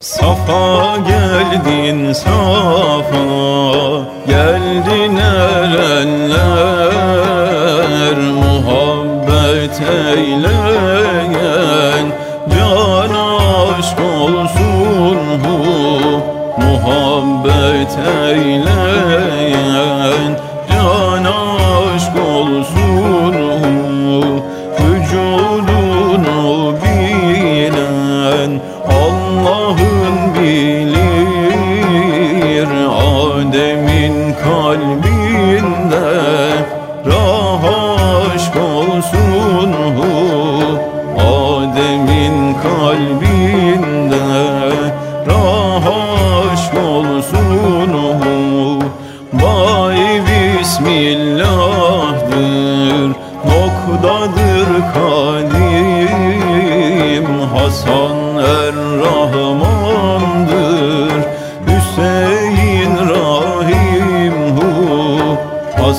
Safa geldin safa. Geldin erenler muhabbet eyleyen. Can aşk olsun hu muhabbet eyleyen. Can aşk olsun hu vücudunu bilen Allah'ın bilir Adem'in kalbinde Rah aşk olsun hu. Adem'in kalbinde Rah aşk olsun hu. Bay Bismillah'dır Noktadır kadim. Hasan Er-Rahman'dır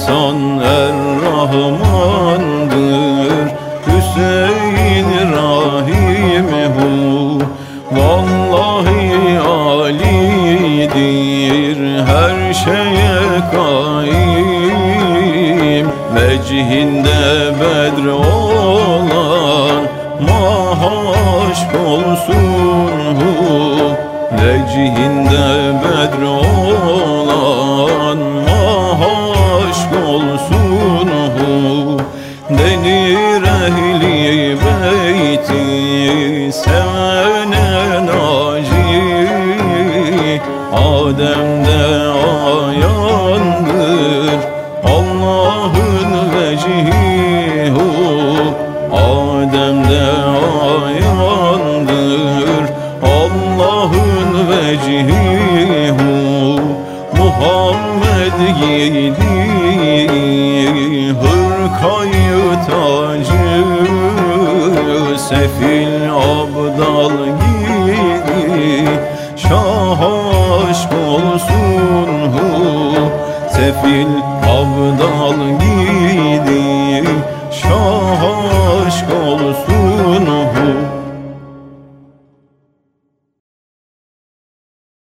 Hasan Er-Rahman'dır Hüseyin Rahim hu Vallahi Ali'dir. Her şeye kaim Vecihinde bedr olan Mahaşk olsun hu Vecihinde Denir ehli beyti Sevene naci Adem'de ayandır Allah'ın vecihi Adem'de ayandır Allah'ın vecihi Muhammed giydi hırkayı tacı Sefil abdal giydi Şah aşk olsun hu Sefil abdal